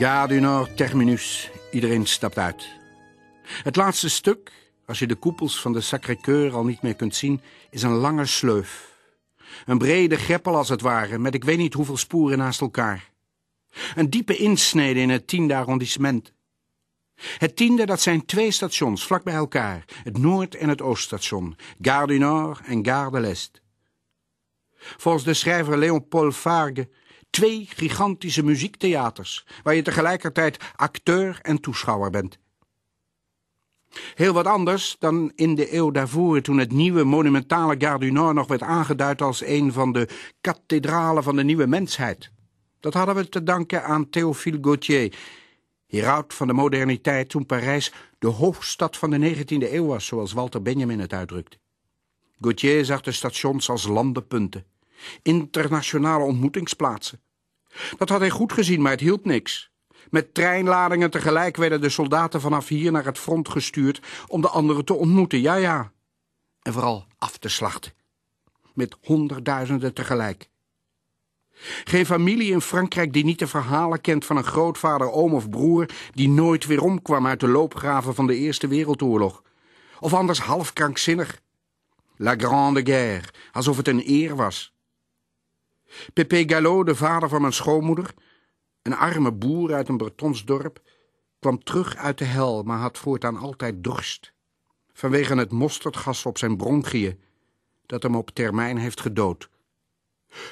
Gare du Nord terminus. Iedereen stapt uit. Het laatste stuk, als je de koepels van de Sacré-Cœur al niet meer kunt zien, is een lange sleuf. Een brede greppel als het ware, met ik weet niet hoeveel sporen naast elkaar. Een diepe insnede in het tiende arrondissement. Het tiende, dat zijn twee stations vlak bij elkaar. Het Noord- en het Ooststation. Gare du Nord en Gare de l'Est. Volgens de schrijver Léon Paul Fargue twee gigantische muziektheaters, waar je tegelijkertijd acteur en toeschouwer bent. Heel wat anders dan in de eeuw daarvoor, toen het nieuwe monumentale Gare du Nord nog werd aangeduid als een van de kathedralen van de nieuwe mensheid. Dat hadden we te danken aan Théophile Gautier, heraut van de moderniteit toen Parijs de hoofdstad van de 19e eeuw was, zoals Walter Benjamin het uitdrukte. Gautier zag de stations als landenpunten, internationale ontmoetingsplaatsen. Dat had hij goed gezien, maar het hielp niks. Met treinladingen tegelijk werden de soldaten vanaf hier naar het front gestuurd om de anderen te ontmoeten, ja ja. En vooral af te slachten. Met honderdduizenden tegelijk. Geen familie in Frankrijk die niet de verhalen kent van een grootvader, oom of broer die nooit weer omkwam uit de loopgraven van de Eerste Wereldoorlog. Of anders half krankzinnig. La Grande Guerre, alsof het een eer was. Pépé Gallo, de vader van mijn schoonmoeder, een arme boer uit een Bretons dorp, kwam terug uit de hel, maar had voortaan altijd dorst. Vanwege het mosterdgas op zijn bronchiën, dat hem op termijn heeft gedood.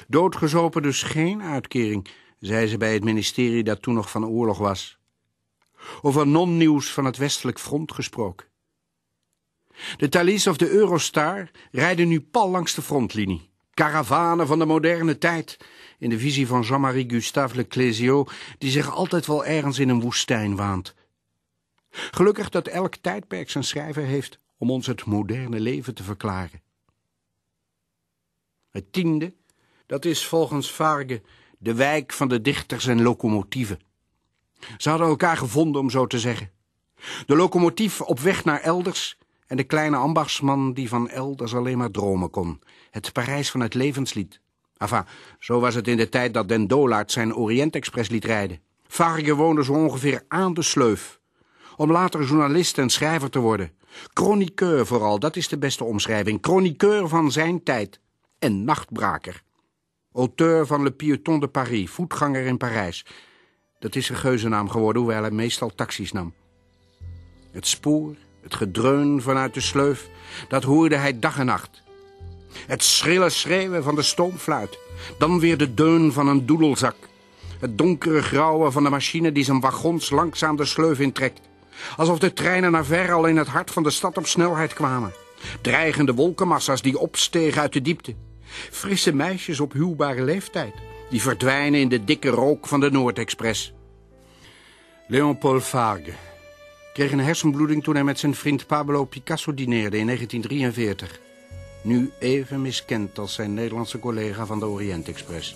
Doodgezopen dus geen uitkering, zei ze bij het ministerie dat toen nog van oorlog was. Over non-nieuws van het westelijk front gesproken. De Thalys of de Eurostar rijden nu pal langs de frontlinie. Karavanen van de moderne tijd, in de visie van Jean-Marie Gustave Leclésio, die zich altijd wel ergens in een woestijn waant. Gelukkig dat elk tijdperk zijn schrijver heeft om ons het moderne leven te verklaren. Het tiende, dat is volgens Varge de wijk van de dichters en locomotieven. Ze hadden elkaar gevonden, om zo te zeggen. De locomotief op weg naar elders en de kleine ambachtsman die van elders alleen maar dromen kon. Het Parijs van het levenslied. Enfin, zo was het in de tijd dat Den Dolaert zijn Oriëntexpress liet rijden. Varge woonde zo ongeveer aan de sleuf. Om later journalist en schrijver te worden. Chroniqueur vooral, dat is de beste omschrijving. Chroniqueur van zijn tijd. En nachtbraker. Auteur van Le Piéton de Paris, voetganger in Parijs. Dat is een geuzennaam geworden, hoewel hij meestal taxis nam. Het spoor, het gedreun vanuit de sleuf, dat hoorde hij dag en nacht. Het schrille schreeuwen van de stoomfluit. Dan weer de deun van een doedelzak. Het donkere grauwen van de machine die zijn wagons langzaam de sleuf intrekt. Alsof de treinen naar ver al in het hart van de stad op snelheid kwamen. Dreigende wolkenmassa's die opstegen uit de diepte. Frisse meisjes op huwbare leeftijd. Die verdwijnen in de dikke rook van de Noordexpress. Léon Paul kreeg een hersenbloeding toen hij met zijn vriend Pablo Picasso dineerde in 1943. Nu even miskend als zijn Nederlandse collega van de Oriëntexpress.